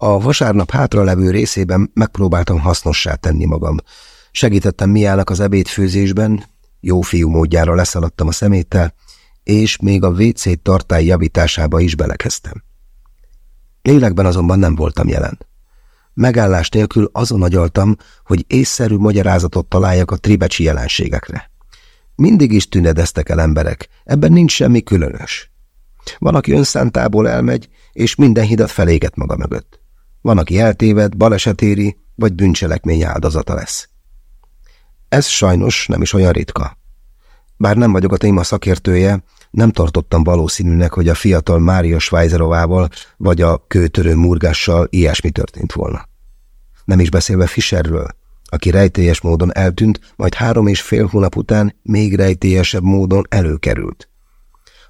A vasárnap hátra levő részében megpróbáltam hasznossá tenni magam. Segítettem Miának az ebédfőzésben, jó fiú módjára leszaladtam a szeméttel, és még a WC tartály javításába is belekezdtem. Lélekben azonban nem voltam jelen. Megállás nélkül azon agyaltam, hogy észszerű magyarázatot találjak a tribecsi jelenségekre. Mindig is tünedeztek el emberek, ebben nincs semmi különös. Van, aki önszántából elmegy, és minden hidat feléget maga mögött. Van, aki eltéved, balesetéri, vagy bűncselekmény áldozata lesz. Ez sajnos nem is olyan ritka. Bár nem vagyok a téma szakértője, nem tartottam valószínűnek, hogy a fiatal Mária Schweizerovával vagy a kőtörő murgással ilyesmi történt volna. Nem is beszélve Fischerről, aki rejtélyes módon eltűnt, majd három és fél hónap után még rejtélyesebb módon előkerült.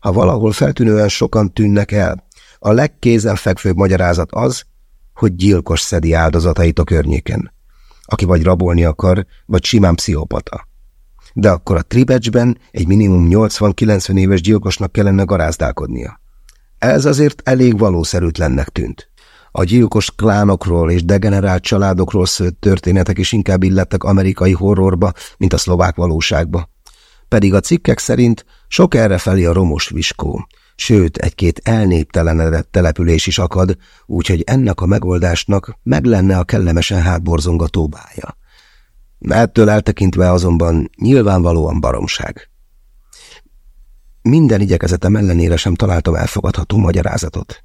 Ha valahol feltűnően sokan tűnnek el, a legkézenfekvőbb magyarázat az, hogy gyilkos szedi áldozatait a környéken, aki vagy rabolni akar, vagy simán pszichopata de akkor a tribecsben egy minimum 80-90 éves gyilkosnak kellene garázdálkodnia. Ez azért elég valószerűtlennek tűnt. A gyilkos klánokról és degenerált családokról szőtt történetek is inkább illettek amerikai horrorba, mint a szlovák valóságba. Pedig a cikkek szerint sok errefelé a romos viskó, sőt, egy-két elnéptelenedett település is akad, úgyhogy ennek a megoldásnak meg lenne a kellemesen hátborzongató bája. Ettől eltekintve azonban nyilvánvalóan baromság. Minden igyekezetem ellenére sem találtam elfogadható magyarázatot.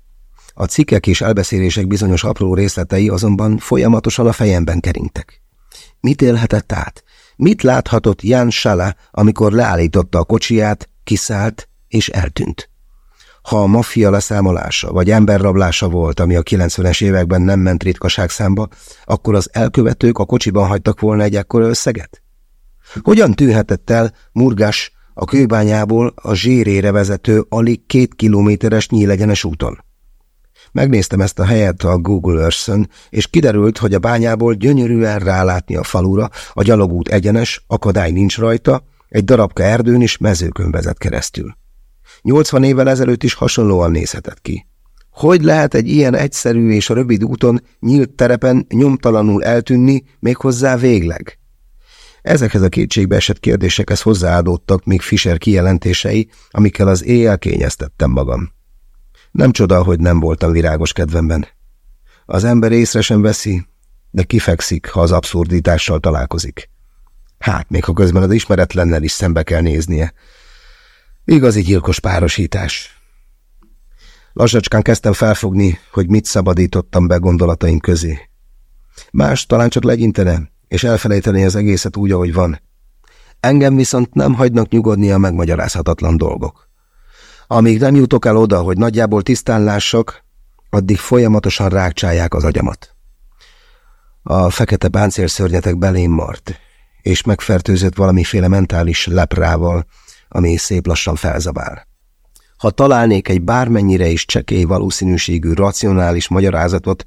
A cikkek és elbeszélések bizonyos apró részletei azonban folyamatosan a fejemben keringtek. Mit élhetett át? Mit láthatott Jan Sala, amikor leállította a kocsiját, kiszállt és eltűnt? Ha a maffia leszámolása vagy emberrablása volt, ami a 90-es években nem ment ritkaság számba, akkor az elkövetők a kocsiban hagytak volna egy ekkora összeget? Hogyan tűnhetett el Murgás a kőbányából a zsérére vezető alig két kilométeres nyílegyenes úton? Megnéztem ezt a helyet a Google earth és kiderült, hogy a bányából gyönyörűen rálátni a falura, a gyalogút egyenes, akadály nincs rajta, egy darabka erdőn is mezőkön vezet keresztül. 80 évvel ezelőtt is hasonlóan nézhetett ki. Hogy lehet egy ilyen egyszerű és rövid úton, nyílt terepen nyomtalanul eltűnni, méghozzá végleg? Ezekhez a kétségbe esett kérdésekhez hozzáadódtak még Fischer kijelentései, amikkel az éjjel kényeztettem magam. Nem csoda, hogy nem voltam virágos kedvemben. Az ember észre sem veszi, de kifekszik, ha az abszurditással találkozik. Hát, még ha közben az ismeretlennel is szembe kell néznie, Igazi gyilkos párosítás. Lassacskán kezdtem felfogni, hogy mit szabadítottam be gondolataim közé. Más talán csak legyintene, és elfelejteni az egészet úgy, ahogy van. Engem viszont nem hagynak nyugodni a megmagyarázhatatlan dolgok. Amíg nem jutok el oda, hogy nagyjából tisztán lássak, addig folyamatosan rákcsálják az agyamat. A fekete páncélszörnyetek belém mart, és megfertőzött valamiféle mentális leprával, ami szép lassan felzabál. Ha találnék egy bármennyire is csekély valószínűségű, racionális magyarázatot,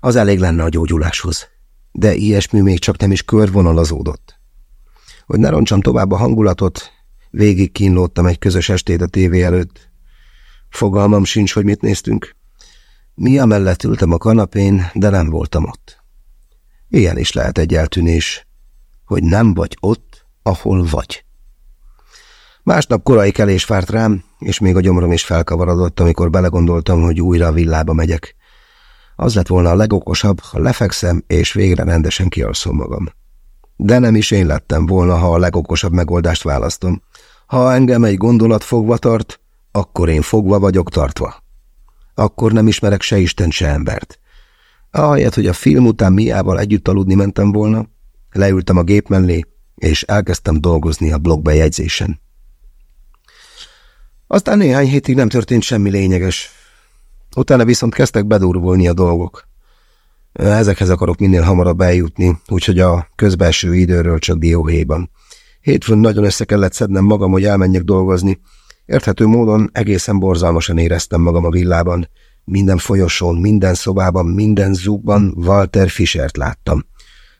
az elég lenne a gyógyuláshoz. De ilyesmi még csak nem is körvonalazódott. Hogy ne roncsam tovább a hangulatot, végig kínlódtam egy közös estét a tévé előtt. Fogalmam sincs, hogy mit néztünk. Mi mellett ültem a kanapén, de nem voltam ott. Ilyen is lehet egy eltűnés, hogy nem vagy ott, ahol vagy. Másnap korai kelés fárt rám, és még a gyomrom is felkavarodott, amikor belegondoltam, hogy újra a villába megyek. Az lett volna a legokosabb, ha lefekszem, és végre rendesen kialszom magam. De nem is én lettem volna, ha a legokosabb megoldást választom. Ha engem egy gondolat fogva tart, akkor én fogva vagyok tartva. Akkor nem ismerek se Isten, se embert. Ahelyett, hogy a film után miával együtt aludni mentem volna, leültem a gép mellé, és elkezdtem dolgozni a blogbejegyzésen. Aztán néhány hétig nem történt semmi lényeges. Utána viszont kezdtek bedurvulni a dolgok. Ezekhez akarok minél hamarabb eljutni, úgyhogy a közbelső időről csak dióhéjban. Hétfőn nagyon össze kellett szednem magam, hogy elmenjek dolgozni. Érthető módon egészen borzalmasan éreztem magam a villában. Minden folyosón, minden szobában, minden zúgban Walter Fischert láttam.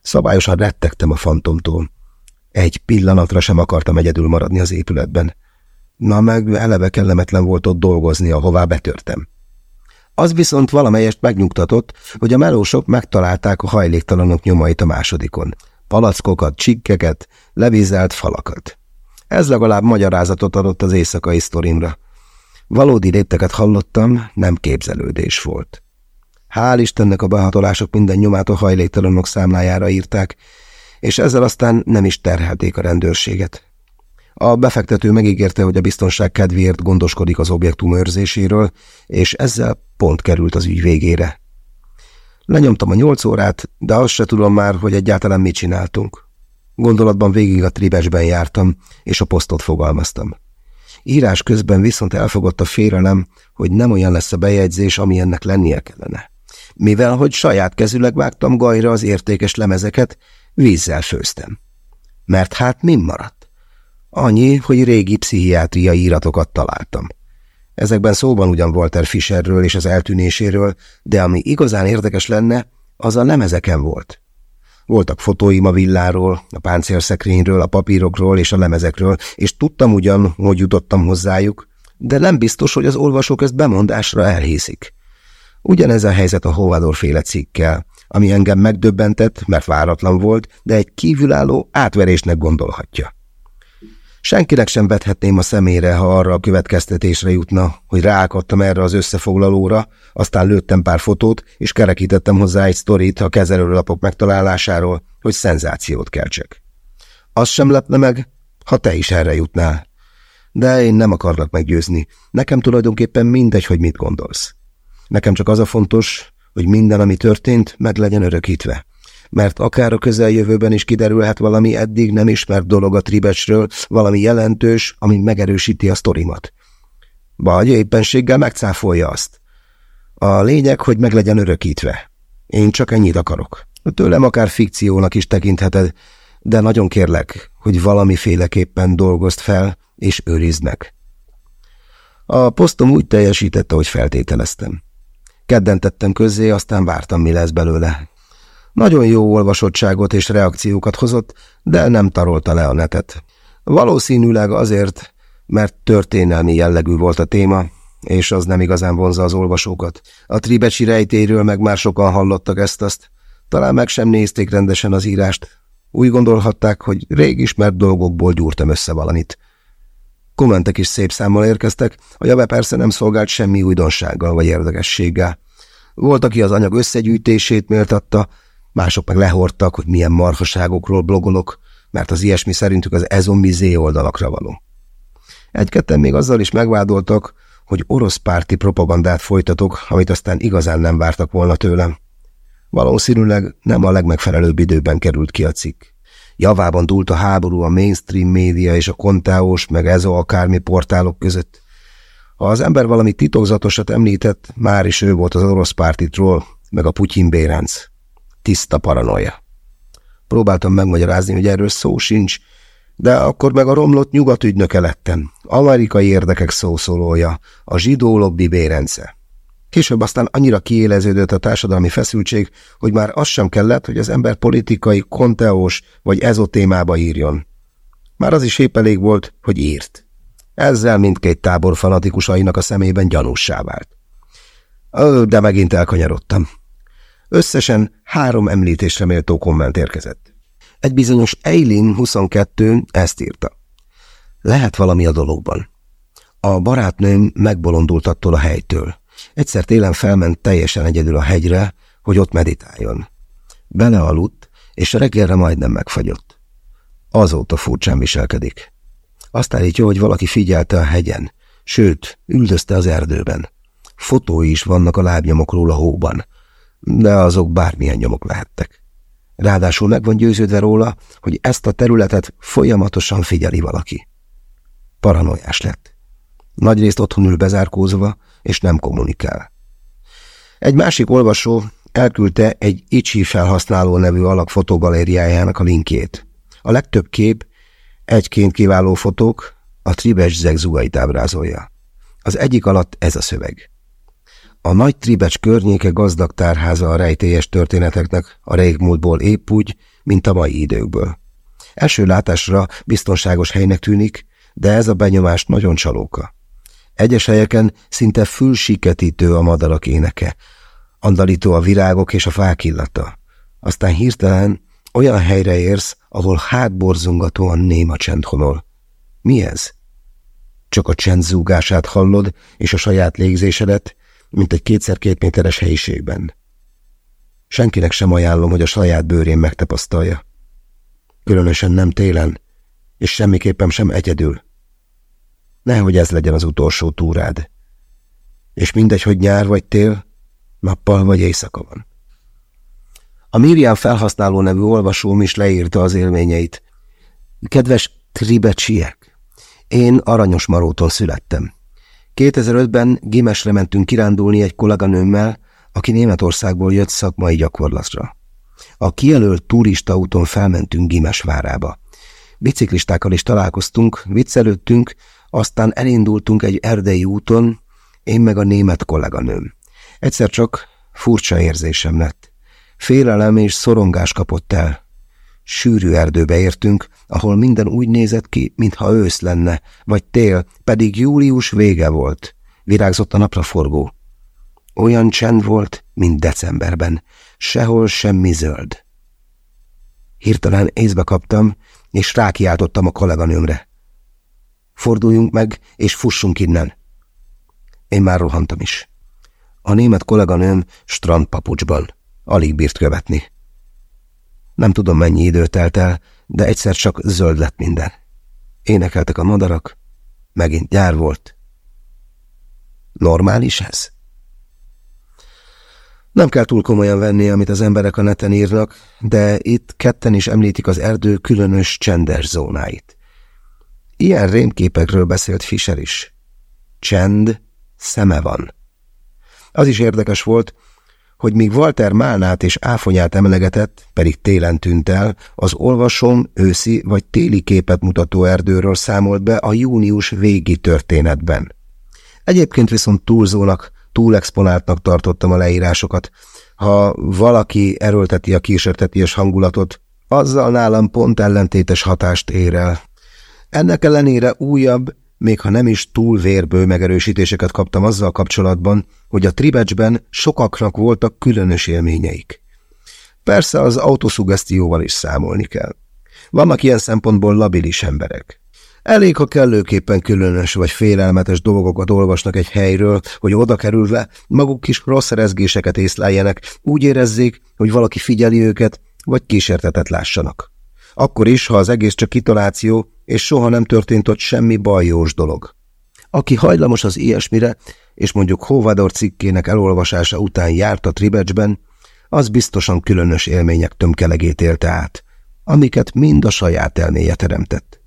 Szabályosan rettegtem a fantomtól. Egy pillanatra sem akartam egyedül maradni az épületben. Na meg eleve kellemetlen volt ott dolgozni, ahová betörtem. Az viszont valamelyest megnyugtatott, hogy a melósok megtalálták a hajléktalanok nyomait a másodikon. Palackokat, csikkeket, levízelt falakat. Ez legalább magyarázatot adott az éjszakai sztorimra. Valódi lépteket hallottam, nem képzelődés volt. Hál' Istennek a behatolások minden nyomát a hajléktalanok számlájára írták, és ezzel aztán nem is terhelték a rendőrséget. A befektető megígérte, hogy a biztonság kedvéért gondoskodik az objektum őrzéséről, és ezzel pont került az ügy végére. Lenyomtam a nyolc órát, de azt se tudom már, hogy egyáltalán mit csináltunk. Gondolatban végig a tribesben jártam, és a posztot fogalmaztam. Írás közben viszont elfogott a félelem, hogy nem olyan lesz a bejegyzés, ami ennek lennie kellene. Mivel, hogy saját kezüleg vágtam gajra az értékes lemezeket, vízzel főztem. Mert hát mi maradt? Annyi, hogy régi pszichiátriai íratokat találtam. Ezekben szóban ugyan Walter Fisherről és az eltűnéséről, de ami igazán érdekes lenne, az a lemezeken volt. Voltak fotóim a villáról, a páncélszekrényről, a papírokról és a lemezekről, és tudtam ugyan, hogy jutottam hozzájuk, de nem biztos, hogy az olvasók ezt bemondásra elhiszik. Ugyanez a helyzet a Hovador féle cikkkel, ami engem megdöbbentett, mert váratlan volt, de egy kívülálló átverésnek gondolhatja. Senkinek sem vethetném a szemére, ha arra a következtetésre jutna, hogy ráakadtam erre az összefoglalóra, aztán lőttem pár fotót, és kerekítettem hozzá egy sztorit a kezelőlapok megtalálásáról, hogy szenzációt keltsek. Az sem lepne meg, ha te is erre jutnál. De én nem akarlak meggyőzni. Nekem tulajdonképpen mindegy, hogy mit gondolsz. Nekem csak az a fontos, hogy minden, ami történt, meg legyen örökítve mert akár a közeljövőben is kiderülhet valami eddig nem ismert dolog a tribesről, valami jelentős, ami megerősíti a sztorimat. Vagy éppenséggel megcáfolja azt. A lényeg, hogy meg legyen örökítve. Én csak ennyit akarok. Tőlem akár fikciónak is tekintheted, de nagyon kérlek, hogy valamiféleképpen dolgozd fel, és őrizd meg. A posztom úgy teljesítette, hogy feltételeztem. Kedden tettem közzé, aztán vártam, mi lesz belőle. Nagyon jó olvasottságot és reakciókat hozott, de nem tarolta le a netet. Valószínűleg azért, mert történelmi jellegű volt a téma, és az nem igazán vonza az olvasókat. A tribecsi rejtéről meg már sokan hallottak ezt-azt. Talán meg sem nézték rendesen az írást. Úgy gondolhatták, hogy rég ismert dolgokból gyúrtam össze valamit. Kommentek is szép számmal érkeztek, a jave persze nem szolgált semmi újdonsággal vagy érdekességgel. Volt, aki az anyag összegyűjtését méltatta, mások meg lehordtak, hogy milyen marhaságokról blogolok, mert az ilyesmi szerintük az ezombizé oldalakra való. Egy-ketten még azzal is megvádoltak, hogy orosz párti propagandát folytatok, amit aztán igazán nem vártak volna tőlem. Valószínűleg nem a legmegfelelőbb időben került ki a cikk. Javában dúlt a háború a mainstream média és a kontáós, meg ez a akármi portálok között. Ha az ember valami titokzatosat említett, már is ő volt az orosz pártitról, meg a Putyin Bérenc. Tiszta paranoia. Próbáltam megmagyarázni, hogy erről szó sincs, de akkor meg a romlott nyugatügynöke lettem, amerikai érdekek szószólója, a zsidó lobby bérence. Később aztán annyira kiéleződött a társadalmi feszültség, hogy már az sem kellett, hogy az ember politikai, konteós vagy ezotémába írjon. Már az is épp elég volt, hogy írt. Ezzel mindkét tábor fanatikusainak a szemében gyanússá vált. De megint elkanyarodtam. Összesen három említésre méltó komment érkezett. Egy bizonyos Eileen 22 ezt írta. Lehet valami a dologban. A barátnőm megbolondult attól a helytől. Egyszer télen felment teljesen egyedül a hegyre, hogy ott meditáljon. Belealudt, és reggelre majdnem megfagyott. Azóta furcsán viselkedik. Azt állítja, hogy valaki figyelte a hegyen, sőt, üldözte az erdőben. Fotói is vannak a lábnyomokról a hóban, de azok bármilyen nyomok lehettek. Ráadásul meg van győződve róla, hogy ezt a területet folyamatosan figyeli valaki. Paranoiás lett. Nagyrészt otthon ül bezárkózva, és nem kommunikál. Egy másik olvasó elküldte egy Itchy felhasználó nevű alak fotogalériájának a linkjét. A legtöbb kép egyként kiváló fotók a tribes zegzugait ábrázolja. Az egyik alatt ez a szöveg. A nagy tribecs környéke gazdag tárháza a rejtélyes történeteknek a régmúltból épp úgy, mint a mai időkből. Első látásra biztonságos helynek tűnik, de ez a benyomás nagyon csalóka. Egyes helyeken szinte fülsiketítő a madarak éneke, andalító a virágok és a fák illata. Aztán hirtelen olyan helyre érsz, ahol hátborzongatóan néma csend honol. Mi ez? Csak a csend zúgását hallod, és a saját légzésedet, mint egy kétszer két méteres helyiségben. Senkinek sem ajánlom, hogy a saját bőrén megtapasztalja. Különösen nem télen, és semmiképpen sem egyedül. Nehogy ez legyen az utolsó túrád. És mindegy, hogy nyár vagy tél, nappal vagy éjszaka van. A Miriam felhasználó nevű olvasóm is leírta az élményeit. Kedves tribecsiek, én Aranyos Maróton születtem. 2005-ben Gimesre mentünk kirándulni egy kolléganőmmel, aki Németországból jött szakmai gyakorlatra. A kijelölt turistaúton felmentünk Gimes várába. Biciklistákkal is találkoztunk, viccelődtünk, aztán elindultunk egy erdei úton, én meg a német kolléganőm. Egyszer csak furcsa érzésem lett. Félelem és szorongás kapott el. Sűrű erdőbe értünk, ahol minden úgy nézett ki, mintha ősz lenne, vagy tél, pedig július vége volt. Virágzott a napraforgó. Olyan csend volt, mint decemberben. Sehol semmi zöld. Hirtelen észbe kaptam, és rákiáltottam a kolléganőmre. Forduljunk meg, és fussunk innen. Én már rohantam is. A német kolléganőm strandpapucsban. Alig bírt követni. Nem tudom, mennyi idő telt el, de egyszer csak zöld lett minden. Énekeltek a madarak, megint nyár volt. Normális ez? Nem kell túl komolyan venni, amit az emberek a neten írnak, de itt ketten is említik az erdő különös csendes zónáit. Ilyen rémképekről beszélt Fischer is. Csend, szeme van. Az is érdekes volt, hogy míg Walter Málnát és áfonyát emlegetett, pedig télen tűnt el, az olvasom őszi vagy téli képet mutató erdőről számolt be a június végi történetben. Egyébként viszont túlzónak, túlexponáltnak tartottam a leírásokat. Ha valaki erőlteti a kísérteties hangulatot, azzal nálam pont ellentétes hatást ér el. Ennek ellenére újabb, még ha nem is túl vérbő megerősítéseket kaptam azzal kapcsolatban, hogy a tribecsben sokaknak voltak különös élményeik. Persze az autoszugesztióval is számolni kell. Vannak ilyen szempontból labilis emberek. Elég, ha kellőképpen különös vagy félelmetes dolgokat olvasnak egy helyről, hogy oda kerülve maguk is rossz rezgéseket észleljenek, úgy érezzék, hogy valaki figyeli őket, vagy kísértetet lássanak. Akkor is, ha az egész csak kitaláció, és soha nem történt ott semmi bajós dolog. Aki hajlamos az ilyesmire, és mondjuk Hovador cikkének elolvasása után járt a Tribecsben, az biztosan különös élmények tömkelegét élte át, amiket mind a saját elméje teremtett.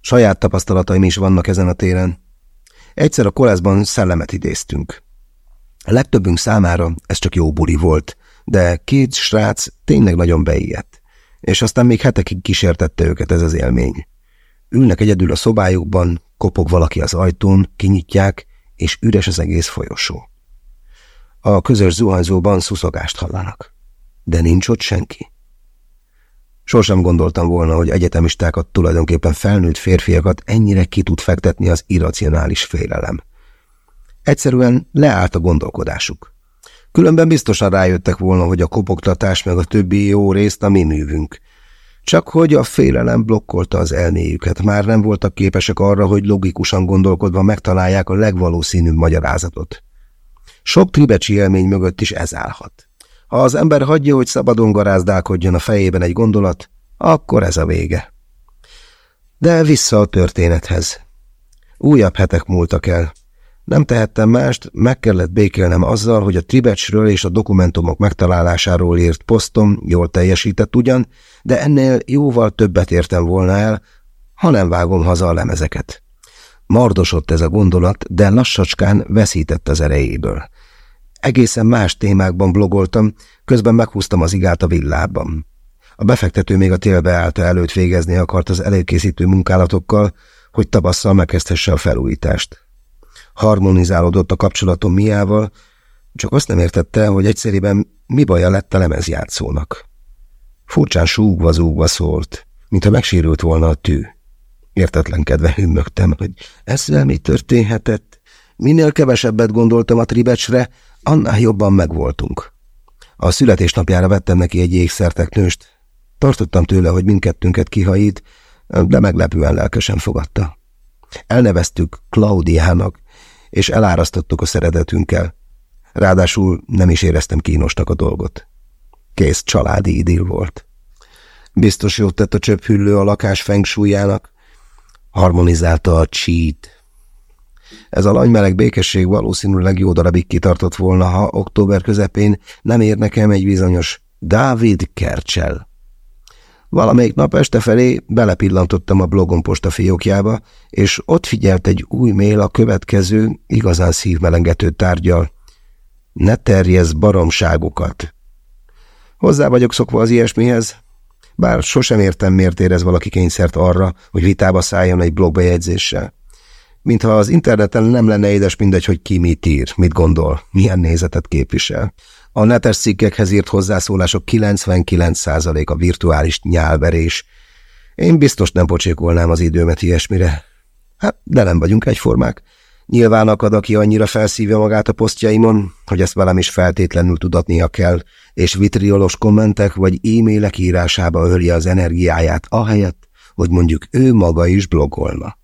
Saját tapasztalataim is vannak ezen a téren. Egyszer a koleszban szellemet idéztünk. A legtöbbünk számára ez csak jó buli volt, de két srác tényleg nagyon beijedt és aztán még hetekig kísértette őket ez az élmény. Ülnek egyedül a szobájukban, kopog valaki az ajtón, kinyitják, és üres az egész folyosó. A közös zuhanyzóban szuszogást hallanak. De nincs ott senki. Sosem gondoltam volna, hogy egyetemistákat tulajdonképpen felnőtt férfiakat ennyire ki tud fektetni az irracionális félelem. Egyszerűen leállt a gondolkodásuk. Különben biztosan rájöttek volna, hogy a kopogtatás meg a többi jó részt a mi művünk. Csak hogy a félelem blokkolta az elméjüket, már nem voltak képesek arra, hogy logikusan gondolkodva megtalálják a legvalószínűbb magyarázatot. Sok tribecsi élmény mögött is ez állhat. Ha az ember hagyja, hogy szabadon garázdálkodjon a fejében egy gondolat, akkor ez a vége. De vissza a történethez. Újabb hetek múltak el. Nem tehettem mást, meg kellett békélnem azzal, hogy a Tribecsről és a dokumentumok megtalálásáról írt posztom jól teljesített ugyan, de ennél jóval többet értem volna el, ha nem vágom haza a lemezeket. Mardosott ez a gondolat, de lassacskán veszített az erejéből. Egészen más témákban blogoltam, közben meghúztam az igát a villában. A befektető még a télbeállta előtt végezni akart az előkészítő munkálatokkal, hogy tavasszal megkezdhesse a felújítást harmonizálódott a kapcsolatom miával, csak azt nem értette, hogy egyszerűen mi baja lett a lemezjátszónak. Furcsán súgva-zúgva szólt, mintha megsérült volna a tű. Értetlenkedve hümmögtem, hogy ezzel mi történhetett. Minél kevesebbet gondoltam a tribecsre, annál jobban megvoltunk. A születésnapjára vettem neki egy ékszerteknőst. Tartottam tőle, hogy mindkettőnket kihajít, de meglepően lelkesen fogadta. Elneveztük Klaudiának, és elárasztottuk a szeretetünkkel. Ráadásul nem is éreztem kínosnak a dolgot. Kész családi idil volt. Biztos jót tett a csöphüllő a lakás fengsúlyának, harmonizálta a cheat. Ez a lanymeleg békesség valószínűleg jó darabig kitartott volna, ha október közepén nem ér nekem egy bizonyos Dávid Kercsel. Valamelyik nap este felé belepillantottam a blogon posta fiókjába, és ott figyelt egy új mail a következő, igazán szívmelengető tárgyal. Ne terjesz baromságokat! Hozzá vagyok szokva az ilyesmihez, bár sosem értem, miért érez valaki kényszert arra, hogy vitába szálljon egy blogbejegyzéssel. Mintha az interneten nem lenne édes mindegy, hogy ki mit ír, mit gondol, milyen nézetet képvisel. A netes cikkekhez írt hozzászólások 99%-a virtuális nyálverés. Én biztos nem pocsékolnám az időmet ilyesmire. Hát, de nem vagyunk egyformák. Nyilván akad, aki annyira felszívja magát a posztjaimon, hogy ezt velem is feltétlenül tudatnia kell, és vitriolos kommentek vagy e-mailek írásába öli az energiáját, ahelyett, hogy mondjuk ő maga is blogolna.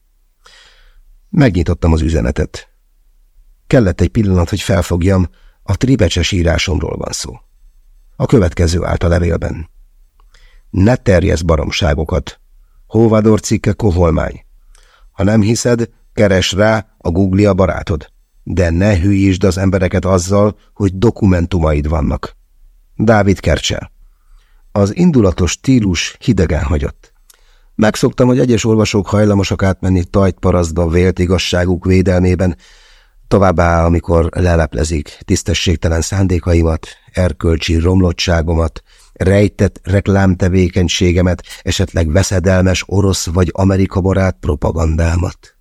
Megnyitottam az üzenetet. Kellett egy pillanat, hogy felfogjam, a tribecses írásomról van szó. A következő állt a levélben. Ne terjesz baromságokat. Hóvador cikke koholmány. Ha nem hiszed, keres rá a Google barátod. De ne hülyítsd az embereket azzal, hogy dokumentumaid vannak. Dávid Kercsel. Az indulatos stílus hidegen hagyott. Megszoktam, hogy egyes olvasók hajlamosak átmenni tajt parasztba vélt igazságuk védelmében, továbbá, amikor leleplezik tisztességtelen szándékaimat, erkölcsi romlottságomat, rejtett reklámtevékenységemet, esetleg veszedelmes orosz vagy Amerika barát propagandámat.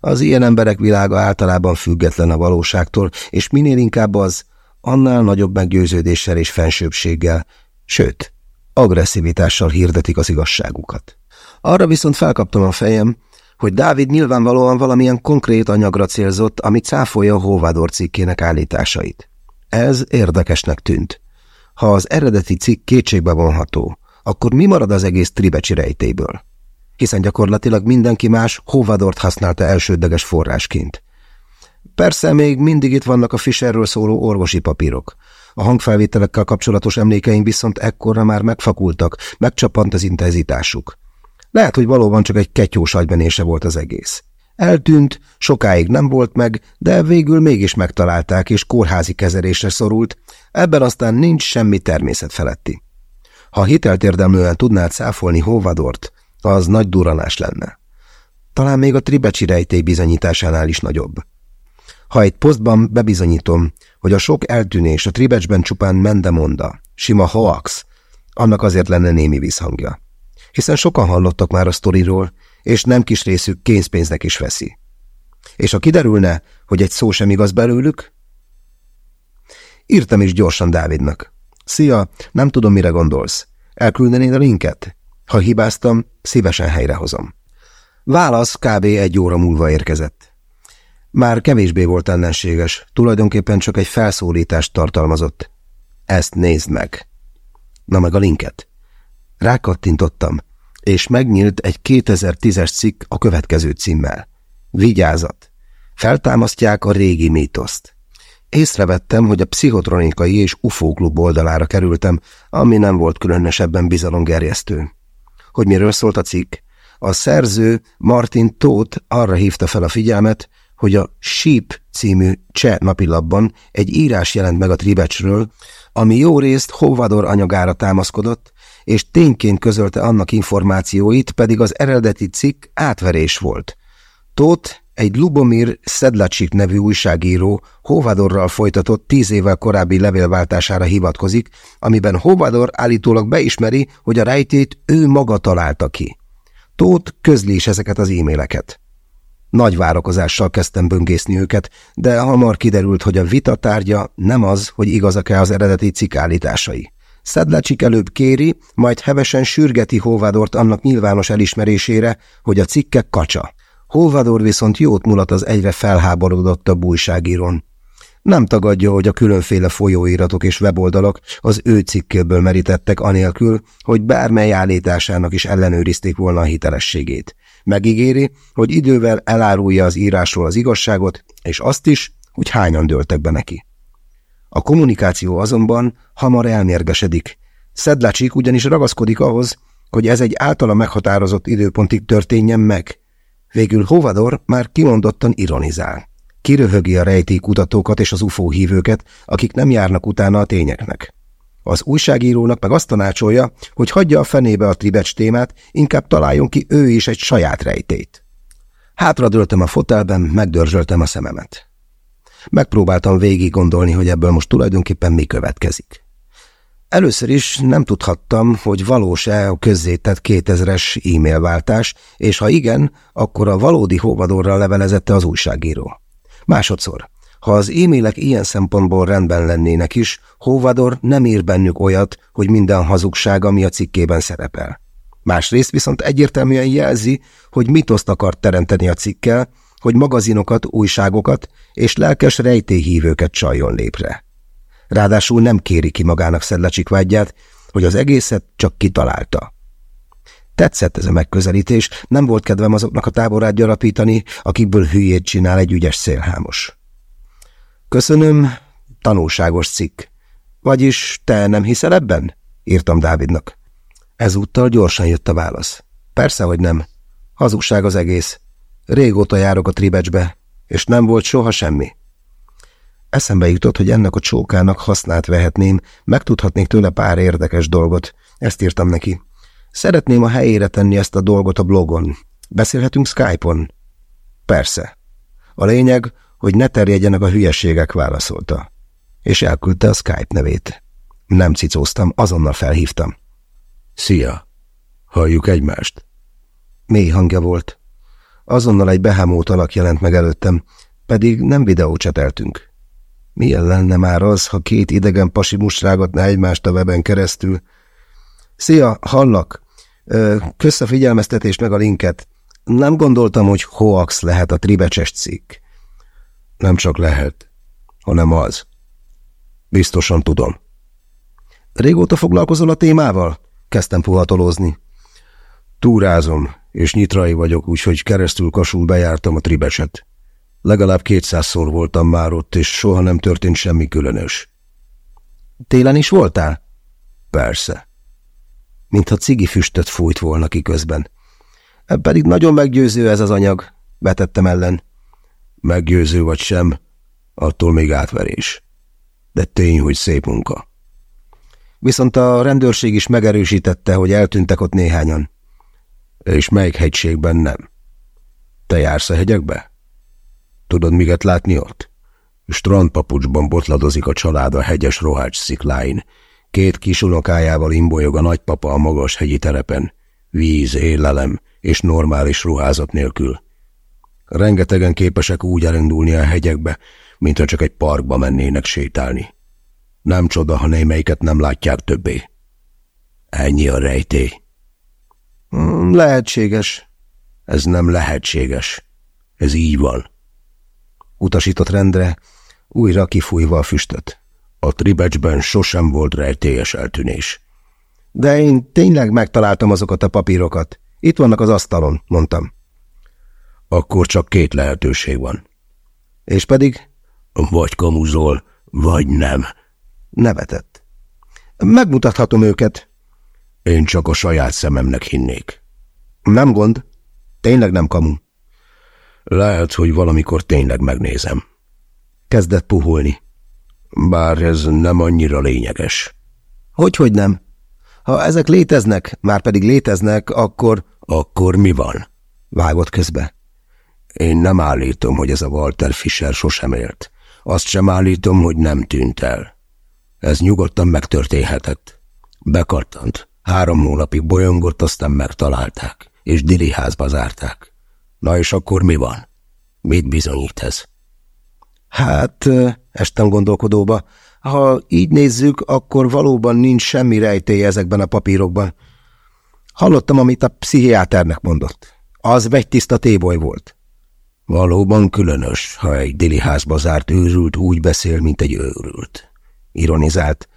Az ilyen emberek világa általában független a valóságtól, és minél inkább az, annál nagyobb meggyőződéssel és fensőbséggel, sőt, agresszivitással hirdetik az igazságukat. Arra viszont felkaptam a fejem, hogy Dávid nyilvánvalóan valamilyen konkrét anyagra célzott, ami cáfolja a Hóvádor cikkének állításait. Ez érdekesnek tűnt. Ha az eredeti cikk kétségbe vonható, akkor mi marad az egész tribecsi rejtéből? Hiszen gyakorlatilag mindenki más Hóvadort használta elsődleges forrásként. Persze még mindig itt vannak a Fisherről szóló orvosi papírok. A hangfelvételekkel kapcsolatos emlékeink viszont ekkorra már megfakultak, megcsapant az intenzitásuk. Lehet, hogy valóban csak egy ketyós agybenése volt az egész. Eltűnt, sokáig nem volt meg, de végül mégis megtalálták, és kórházi kezelésre szorult, ebben aztán nincs semmi természet feletti. Ha hitelt érdemlően tudnád száfolni Hóvadort, az nagy duranás lenne. Talán még a tribecsi rejtély bizonyításánál is nagyobb. Ha egy posztban bebizonyítom, hogy a sok eltűnés a tribecsben csupán mendemonda, sima hoax, annak azért lenne némi visszhangja. Hiszen sokan hallottak már a sztoriról, és nem kis részük kénzpénznek is veszi. És ha kiderülne, hogy egy szó sem igaz belőlük? Írtam is gyorsan Dávidnak. Szia, nem tudom, mire gondolsz. Elküldenéd a linket? Ha hibáztam, szívesen helyrehozom. Válasz kb. egy óra múlva érkezett. Már kevésbé volt ellenséges, tulajdonképpen csak egy felszólítást tartalmazott. Ezt nézd meg. Na meg a linket. Rákattintottam, és megnyílt egy 2010-es cikk a következő címmel. Vigyázat! Feltámasztják a régi mítoszt. Észrevettem, hogy a pszichotronikai és UFO klub oldalára kerültem, ami nem volt különösebben bizalomgerjesztő. Hogy miről szólt a cikk? A szerző Martin Tóth arra hívta fel a figyelmet, hogy a Sheep című cseh napilapban egy írás jelent meg a tribecsről, ami jó részt Hovador anyagára támaszkodott, és tényként közölte annak információit, pedig az eredeti cikk átverés volt. Tóth egy Lubomir Szedlacsik nevű újságíró Hovadorral folytatott tíz évvel korábbi levélváltására hivatkozik, amiben Hovador állítólag beismeri, hogy a rejtét ő maga találta ki. Tóth közli is ezeket az e-maileket. Nagy várakozással kezdtem böngészni őket, de hamar kiderült, hogy a vita tárgya nem az, hogy igazak-e az eredeti cikk állításai. Szedlecsik előbb kéri, majd hevesen sürgeti Hóvádort annak nyilvános elismerésére, hogy a cikkek kacsa. Hóvador viszont jót mulat az egyre felháborodottabb újságírón. Nem tagadja, hogy a különféle folyóiratok és weboldalak az ő cikkéből merítettek anélkül, hogy bármely állításának is ellenőrizték volna a hitelességét. Megígéri, hogy idővel elárulja az írásról az igazságot, és azt is, hogy hányan dőltek be neki. A kommunikáció azonban hamar elmérgesedik. Szedlacsik ugyanis ragaszkodik ahhoz, hogy ez egy általa meghatározott időpontig történjen meg. Végül Hovador már kimondottan ironizál. Kiröhögi a kutatókat és az UFO hívőket, akik nem járnak utána a tényeknek. Az újságírónak meg azt tanácsolja, hogy hagyja a fenébe a tribecs témát, inkább találjon ki ő is egy saját rejtét. Hátradőltem a fotelben, megdörzsöltem a szememet. Megpróbáltam végig gondolni, hogy ebből most tulajdonképpen mi következik. Először is nem tudhattam, hogy valós-e a közzétett 2000-es e-mail váltás, és ha igen, akkor a valódi hóvadorral levelezette az újságíró. Másodszor, ha az e-mailek ilyen szempontból rendben lennének is, Hóvador nem ír bennük olyat, hogy minden hazugság, ami a cikkében szerepel. Másrészt viszont egyértelműen jelzi, hogy mitoszt akart teremteni a cikkel, hogy magazinokat, újságokat és lelkes rejtéhívőket csaljon lépre. Ráadásul nem kéri ki magának Szedlecsik vágyját, hogy az egészet csak kitalálta. Tetszett ez a megközelítés, nem volt kedvem azoknak a táborát gyarapítani, akikből hülyét csinál egy ügyes szélhámos. Köszönöm, tanulságos cikk. Vagyis te nem hiszel ebben? írtam Dávidnak. Ezúttal gyorsan jött a válasz. Persze, hogy nem. Hazugság az egész. Régóta járok a tribecsbe, és nem volt soha semmi. Eszembe jutott, hogy ennek a csókának hasznát vehetném, megtudhatnék tőle pár érdekes dolgot. Ezt írtam neki. Szeretném a helyére tenni ezt a dolgot a blogon. Beszélhetünk Skype-on? Persze. A lényeg, hogy ne terjedjenek a hülyeségek, válaszolta. És elküldte a Skype nevét. Nem cicóztam, azonnal felhívtam. Szia! Halljuk egymást? Mély hangja volt. Azonnal egy behámót alak jelent meg előttem, pedig nem videócseteltünk. Milyen lenne már az, ha két idegen pasi musrágatná egymást a weben keresztül? Szia, hallak! Kösz a figyelmeztetést meg a linket. Nem gondoltam, hogy hoax lehet a tribecses cikk. Nem csak lehet, hanem az. Biztosan tudom. Régóta foglalkozol a témával? Kezdtem puhatolózni. Túrázom, és nyitrai vagyok, úgyhogy keresztül kasul bejártam a tribeset. Legalább kétszázszor voltam már ott, és soha nem történt semmi különös. Télen is voltál? Persze. Mintha cigi füstöt fújt volna ki közben. Pedig nagyon meggyőző ez az anyag, vetettem ellen. Meggyőző vagy sem, attól még átverés. De tény, hogy szép munka. Viszont a rendőrség is megerősítette, hogy eltűntek ott néhányan. És melyik hegységben nem? Te jársz a hegyekbe? Tudod, miket látni ott? Strandpapucsban botladozik a család a hegyes rohács szikláin. Két kis unokájával imbolyog a nagypapa a magas hegyi terepen. Víz, élelem és normális ruházat nélkül. Rengetegen képesek úgy elindulni a hegyekbe, mintha csak egy parkba mennének sétálni. Nem csoda, ha némelyiket nem látják többé. Ennyi a rejtély. Hmm, lehetséges. Ez nem lehetséges. Ez így van. Utasított rendre, újra kifújva a füstöt. A tribecsben sosem volt rejtélyes eltűnés. De én tényleg megtaláltam azokat a papírokat. Itt vannak az asztalon, mondtam. Akkor csak két lehetőség van. És pedig? Vagy kamuzol, vagy nem. Nevetett. Megmutathatom őket. Én csak a saját szememnek hinnék. Nem gond. Tényleg nem kamu. Lehet, hogy valamikor tényleg megnézem. Kezdett puhulni. Bár ez nem annyira lényeges. Hogyhogy nem? Ha ezek léteznek, már pedig léteznek, akkor... Akkor mi van? Vágott közbe. Én nem állítom, hogy ez a Walter Fischer sosem élt. Azt sem állítom, hogy nem tűnt el. Ez nyugodtan megtörténhetett. Bekartant. Három hónapig bolyongott, aztán megtalálták, és Dili házba zárták. Na és akkor mi van? Mit bizonyít ez? Hát, estem gondolkodóba, Ha így nézzük, akkor valóban nincs semmi rejtély ezekben a papírokban. Hallottam, amit a pszichiáternek mondott. Az tiszta téboly volt. Valóban különös, ha egy dili házba zárt őrült úgy beszél, mint egy őrült. Ironizált.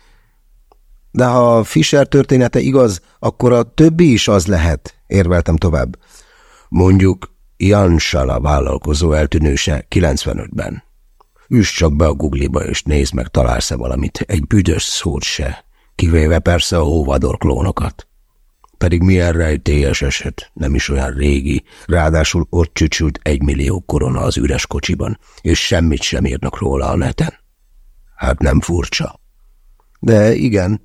De ha Fischer története igaz, akkor a többi is az lehet, érveltem tovább. Mondjuk Jan Sala vállalkozó eltűnőse 95-ben. Üss csak be a Google-ba, és nézd meg, találsz-e valamit, egy büdös szót se, kivéve persze a hóvador klónokat. Pedig milyen rejtélyes eset, nem is olyan régi, ráadásul ott csücsült egy millió korona az üres kocsiban, és semmit sem írnak róla a neten. Hát nem furcsa. De igen,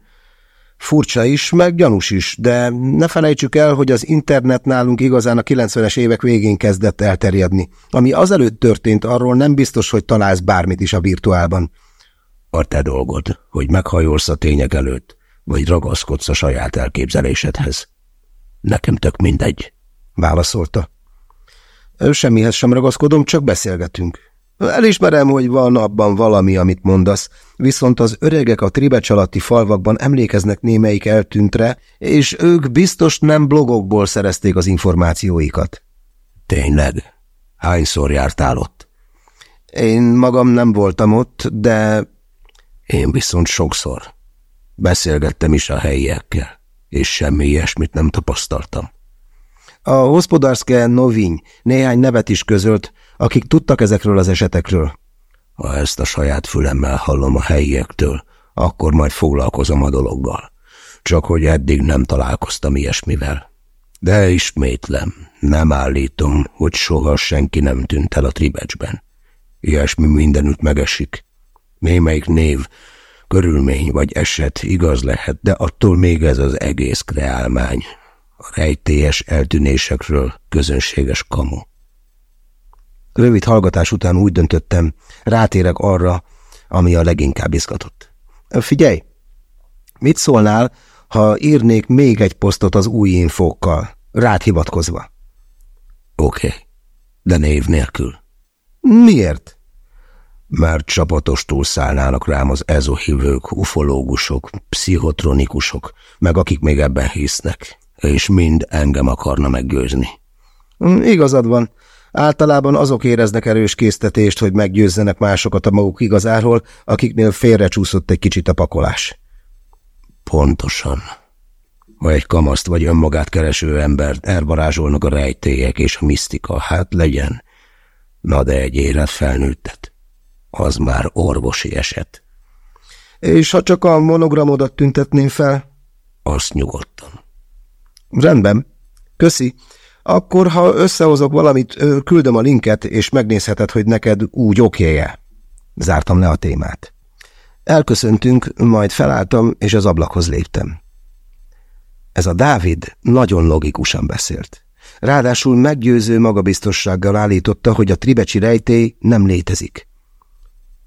Furcsa is, meg gyanús is, de ne felejtsük el, hogy az internet nálunk igazán a 90-es évek végén kezdett elterjedni. Ami azelőtt történt, arról nem biztos, hogy találsz bármit is a virtuálban. A te dolgod, hogy meghajolsz a tények előtt, vagy ragaszkodsz a saját elképzelésedhez. Nekem tök mindegy, válaszolta. Semmihez sem ragaszkodom, csak beszélgetünk. Elismerem, hogy van abban valami, amit mondasz, viszont az öregek a tribecs alatti falvakban emlékeznek némelyik eltűntre, és ők biztos nem blogokból szerezték az információikat. Tényleg? Hányszor jártál ott? Én magam nem voltam ott, de... Én viszont sokszor. Beszélgettem is a helyiekkel, és semmi ilyesmit nem tapasztaltam. A hospodárszke Noviny néhány nevet is közölt, akik tudtak ezekről az esetekről. Ha ezt a saját fülemmel hallom a helyiektől, akkor majd foglalkozom a dologgal. Csak hogy eddig nem találkoztam ilyesmivel. De ismétlem, nem állítom, hogy soha senki nem tűnt el a tribecsben. Ilyesmi mindenütt megesik. Némelyik név, körülmény vagy eset igaz lehet, de attól még ez az egész kreálmány. A rejtélyes eltűnésekről közönséges kamu. Rövid hallgatás után úgy döntöttem, rátérek arra, ami a leginkább izgatott. Figyelj, mit szólnál, ha írnék még egy posztot az új infókkal, rád hivatkozva? Oké, okay, de név nélkül. Miért? Mert csapatostul szállnának rám az ezohívők, ufológusok, pszichotronikusok, meg akik még ebben hisznek, és mind engem akarna meggyőzni. Igazad van, Általában azok éreznek erős késztetést, hogy meggyőzzenek másokat a maguk igazáról, akiknél félrecsúszott egy kicsit a pakolás. Pontosan. Ha egy kamaszt vagy önmagát kereső embert elvarázsolnak a rejtélyek és a misztika, hát legyen. Na de egy élet felnőttet. Az már orvosi eset. És ha csak a monogramodat tüntetném fel? Azt nyugodtan. Rendben. Köszi. Akkor, ha összehozok valamit, küldöm a linket, és megnézheted, hogy neked úgy okéje. Zártam le a témát. Elköszöntünk, majd felálltam, és az ablakhoz léptem. Ez a Dávid nagyon logikusan beszélt. Ráadásul meggyőző magabiztossággal állította, hogy a tribecsi rejtély nem létezik.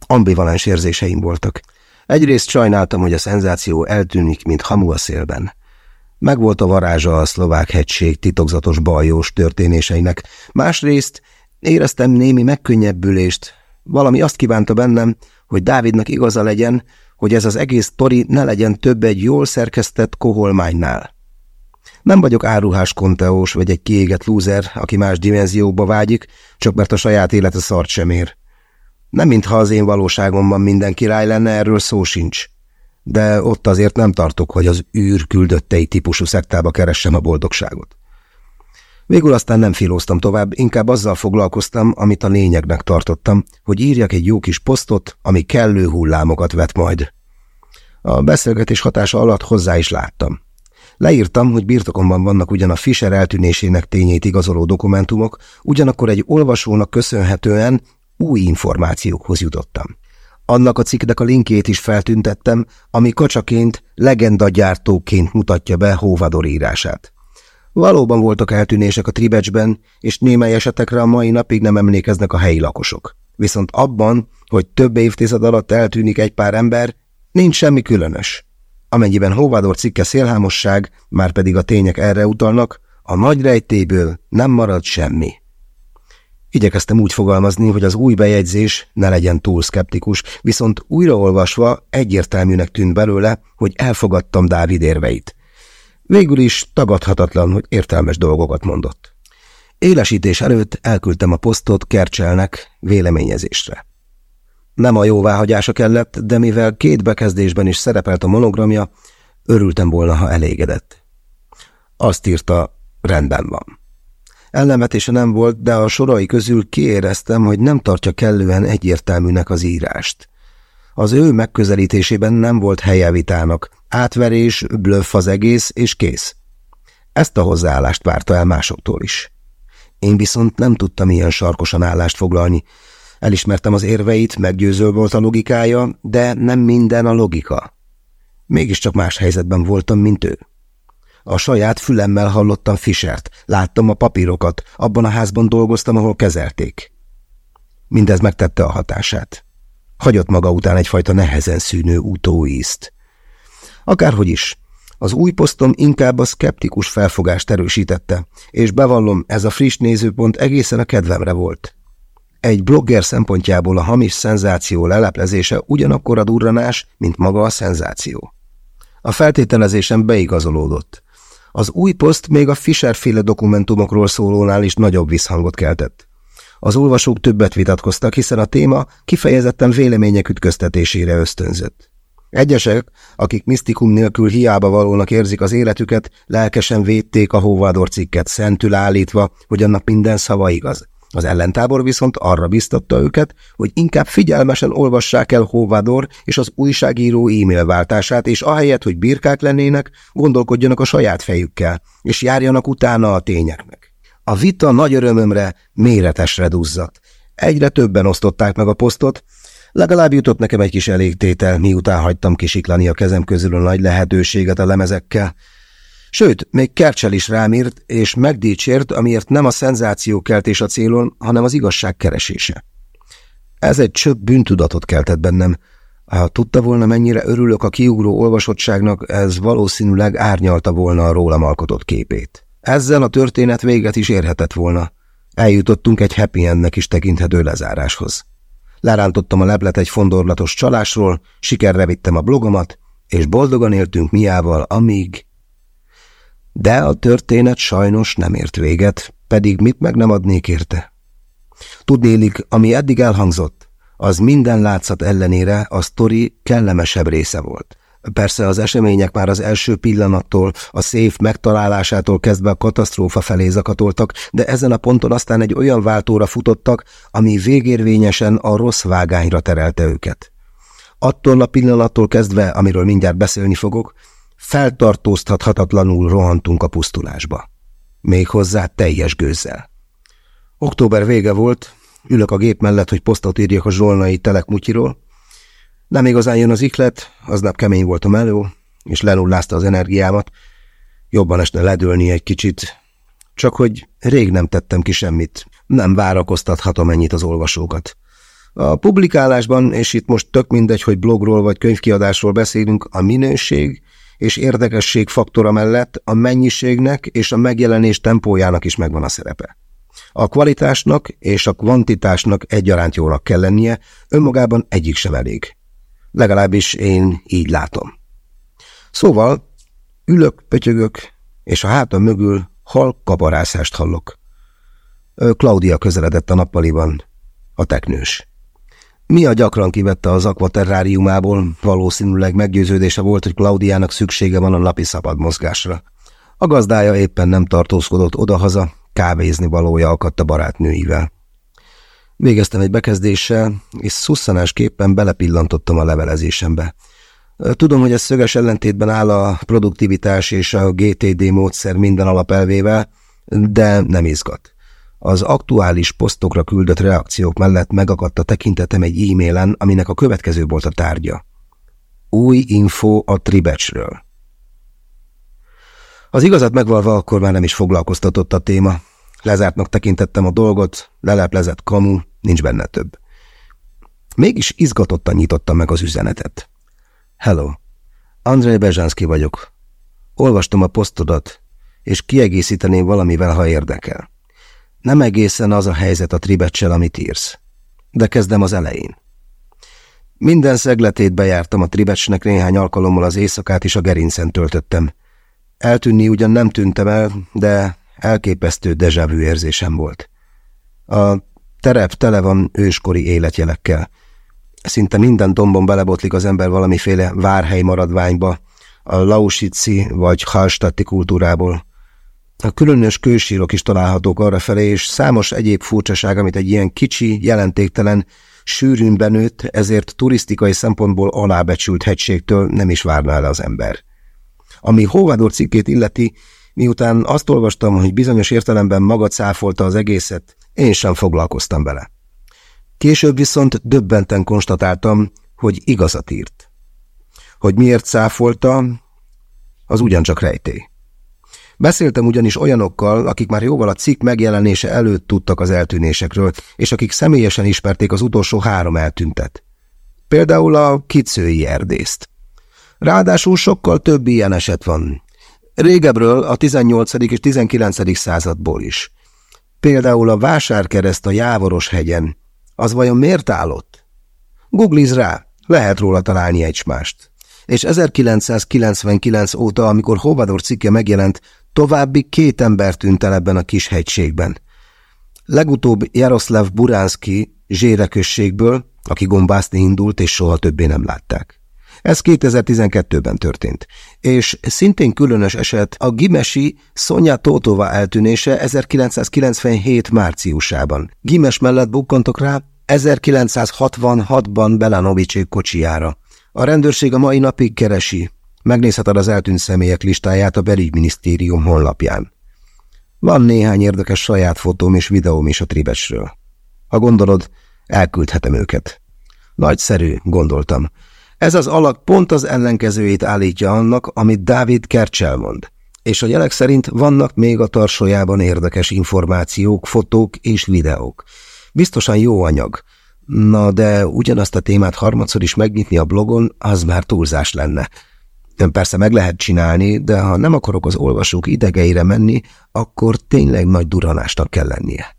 Ambivalens érzéseim voltak. Egyrészt sajnáltam, hogy a szenzáció eltűnik, mint hamu a szélben. Megvolt a varázsa a szlovák hegység titokzatos bajós történéseinek. Másrészt éreztem némi megkönnyebbülést. Valami azt kívánta bennem, hogy Dávidnak igaza legyen, hogy ez az egész tori ne legyen több egy jól szerkesztett koholmánynál. Nem vagyok áruhás konteós vagy egy kiégett lúzer, aki más dimenziókba vágyik, csak mert a saját élete szart sem ér. Nem mintha az én valóságomban minden király lenne, erről szó sincs de ott azért nem tartok, hogy az űr küldöttei típusú szektába keressem a boldogságot. Végül aztán nem filóztam tovább, inkább azzal foglalkoztam, amit a lényegnek tartottam, hogy írjak egy jó kis posztot, ami kellő hullámokat vet majd. A beszélgetés hatása alatt hozzá is láttam. Leírtam, hogy birtokomban vannak ugyan a Fischer eltűnésének tényét igazoló dokumentumok, ugyanakkor egy olvasónak köszönhetően új információkhoz jutottam. Annak a cikknek a linkjét is feltüntettem, ami kacsaként, legendagyártóként mutatja be Hóvador írását. Valóban voltak eltűnések a Tribecsben, és némely esetekre a mai napig nem emlékeznek a helyi lakosok. Viszont abban, hogy több évtized alatt eltűnik egy pár ember, nincs semmi különös. Amennyiben Hóvador cikke szélhámosság, már pedig a tények erre utalnak, a nagy rejtéből nem marad semmi. Igyekeztem úgy fogalmazni, hogy az új bejegyzés ne legyen túl szkeptikus, viszont újraolvasva egyértelműnek tűnt belőle, hogy elfogadtam Dávid érveit. Végül is tagadhatatlan, hogy értelmes dolgokat mondott. Élesítés előtt elküldtem a posztot Kercselnek véleményezésre. Nem a jóváhagyása kellett, de mivel két bekezdésben is szerepelt a monogramja, örültem volna, ha elégedett. Azt írta, rendben van. Ellenvetése nem volt, de a sorai közül kiéreztem, hogy nem tartja kellően egyértelműnek az írást. Az ő megközelítésében nem volt helye vitának, átverés, blöff az egész, és kész. Ezt a hozzáállást várta el másoktól is. Én viszont nem tudtam ilyen sarkosan állást foglalni. Elismertem az érveit, meggyőző volt a logikája, de nem minden a logika. Mégiscsak más helyzetben voltam, mint ő. A saját fülemmel hallottam Fischert, láttam a papírokat, abban a házban dolgoztam, ahol kezelték. Mindez megtette a hatását. Hagyott maga után egyfajta nehezen szűnő utóízt. Akárhogy is, az új posztom inkább a szkeptikus felfogást erősítette, és bevallom, ez a friss nézőpont egészen a kedvemre volt. Egy blogger szempontjából a hamis szenzáció leleplezése ugyanakkor a durranás, mint maga a szenzáció. A feltételezésem beigazolódott. Az új poszt még a Fisher-féle dokumentumokról szólónál is nagyobb visszhangot keltett. Az olvasók többet vitatkoztak, hiszen a téma kifejezetten vélemények ütköztetésére ösztönzött. Egyesek, akik misztikum nélkül hiába valónak érzik az életüket, lelkesen védték a Hóvádor cikket, szentül állítva, hogy annak minden szava igaz. Az ellentábor viszont arra biztatta őket, hogy inkább figyelmesen olvassák el Hóvádor és az újságíró e-mail váltását, és ahelyett, hogy birkák lennének, gondolkodjanak a saját fejükkel, és járjanak utána a tényeknek. A vita nagy örömömre méretesre duzzadt. Egyre többen osztották meg a posztot, legalább jutott nekem egy kis elégtétel, miután hagytam kisiklani a kezem közül a nagy lehetőséget a lemezekkel, Sőt, még Kercsel is rám írt, és megdicsért, amiért nem a szenzációkeltés a célon, hanem az igazság keresése. Ez egy csöpp bűntudatot keltett bennem. Ha tudta volna, mennyire örülök a kiugró olvasottságnak, ez valószínűleg árnyalta volna a rólam alkotott képét. Ezzel a történet véget is érhetett volna. Eljutottunk egy happy endnek is tekinthető lezáráshoz. Lerántottam a leblet egy fondorlatos csalásról, sikerre vittem a blogomat, és boldogan éltünk miával, amíg... De a történet sajnos nem ért véget, pedig mit meg nem adnék érte. Tudnélik, ami eddig elhangzott, az minden látszat ellenére a sztori kellemesebb része volt. Persze az események már az első pillanattól, a széf megtalálásától kezdve a katasztrófa felé zakatoltak, de ezen a ponton aztán egy olyan váltóra futottak, ami végérvényesen a rossz vágányra terelte őket. Attól a pillanattól kezdve, amiről mindjárt beszélni fogok, feltartóztathatatlanul rohantunk a pusztulásba. Méghozzá teljes gőzzel. Október vége volt, ülök a gép mellett, hogy posztot írjak a zsolnai telekmutyiról. Nem igazán jön az iklet, aznap kemény voltam elő, és lenullázta az energiámat. Jobban esne ledőlni egy kicsit, csak hogy rég nem tettem ki semmit, nem várakoztathatom ennyit az olvasókat. A publikálásban, és itt most tök mindegy, hogy blogról vagy könyvkiadásról beszélünk, a minőség és érdekesség faktora mellett a mennyiségnek és a megjelenés tempójának is megvan a szerepe. A kvalitásnak és a kvantitásnak egyaránt jónak kell lennie, önmagában egyik sem elég. Legalábbis én így látom. Szóval ülök, pötyögök, és a hátam mögül hal kaparászást hallok. Claudia közeledett a nappaliban, a teknős. Mia gyakran kivette az akvaterráriumából, valószínűleg meggyőződése volt, hogy Klaudiának szüksége van a napi szabad mozgásra. A gazdája éppen nem tartózkodott odahaza, kávézni valója akadt a barátnőivel. Végeztem egy bekezdéssel, és szusszanásképpen belepillantottam a levelezésembe. Tudom, hogy ez szöges ellentétben áll a produktivitás és a GTD módszer minden alapelvével, de nem izgat. Az aktuális posztokra küldött reakciók mellett megakadt a tekintetem egy e-mailen, aminek a következő volt a tárgya. Új info a Tribecsről. Az igazat megvalva akkor már nem is foglalkoztatott a téma. Lezártnak tekintettem a dolgot, leleplezett kamu, nincs benne több. Mégis izgatottan nyitottam meg az üzenetet. Hello, Andrei Bezsánszki vagyok. Olvastam a posztodat, és kiegészíteném valamivel, ha érdekel. Nem egészen az a helyzet a tribecsel, amit írsz. De kezdem az elején. Minden szegletét bejártam a tribecsnek néhány alkalommal az éjszakát is a gerincen töltöttem. Eltűnni ugyan nem tűntem el, de elképesztő dejavű érzésem volt. A terep tele van őskori életjelekkel. Szinte minden dombon belebotlik az ember valamiféle várhely maradványba, a lausitzi vagy hallstatti kultúrából. A különös kősírok is találhatók arrafelé, és számos egyéb furcsaság, amit egy ilyen kicsi, jelentéktelen, sűrűn benőtt, ezért turisztikai szempontból alábecsült hegységtől nem is várná el az ember. Ami Hóvádor cikkét illeti, miután azt olvastam, hogy bizonyos értelemben maga cáfolta az egészet, én sem foglalkoztam vele. Később viszont döbbenten konstatáltam, hogy igazat írt. Hogy miért cáfolta, az ugyancsak rejtély. Beszéltem ugyanis olyanokkal, akik már jóval a cikk megjelenése előtt tudtak az eltűnésekről, és akik személyesen ismerték az utolsó három eltüntet. Például a kicői erdészt. Ráadásul sokkal több ilyen eset van. Régebről a 18. és 19. századból is. Például a vásárkereszt a Jávoros hegyen. Az vajon miért állott? Googliz rá, lehet róla találni egymást. És 1999 óta, amikor Hovador cikke megjelent, További két ember tűnt el ebben a kis hegységben. Legutóbb Jaroszláv Buránszki zséreközségből, aki gombászni indult, és soha többé nem látták. Ez 2012-ben történt, és szintén különös eset a Gimesi Szonya Tótova eltűnése 1997 márciusában. Gimes mellett bukkantok rá 1966-ban Belanovicsék kocsijára. A rendőrség a mai napig keresi, Megnézheted az eltűnt személyek listáját a belügyminisztérium honlapján. Van néhány érdekes saját fotóm és videóm is a tribesről. Ha gondolod, elküldhetem őket. Nagyszerű, gondoltam. Ez az alak pont az ellenkezőjét állítja annak, amit Dávid Kercsel mond. És a jelek szerint vannak még a tarsójában érdekes információk, fotók és videók. Biztosan jó anyag. Na de ugyanazt a témát harmadszor is megnyitni a blogon, az már túlzás lenne. Persze meg lehet csinálni, de ha nem akarok az olvasók idegeire menni, akkor tényleg nagy duranásnak kell lennie.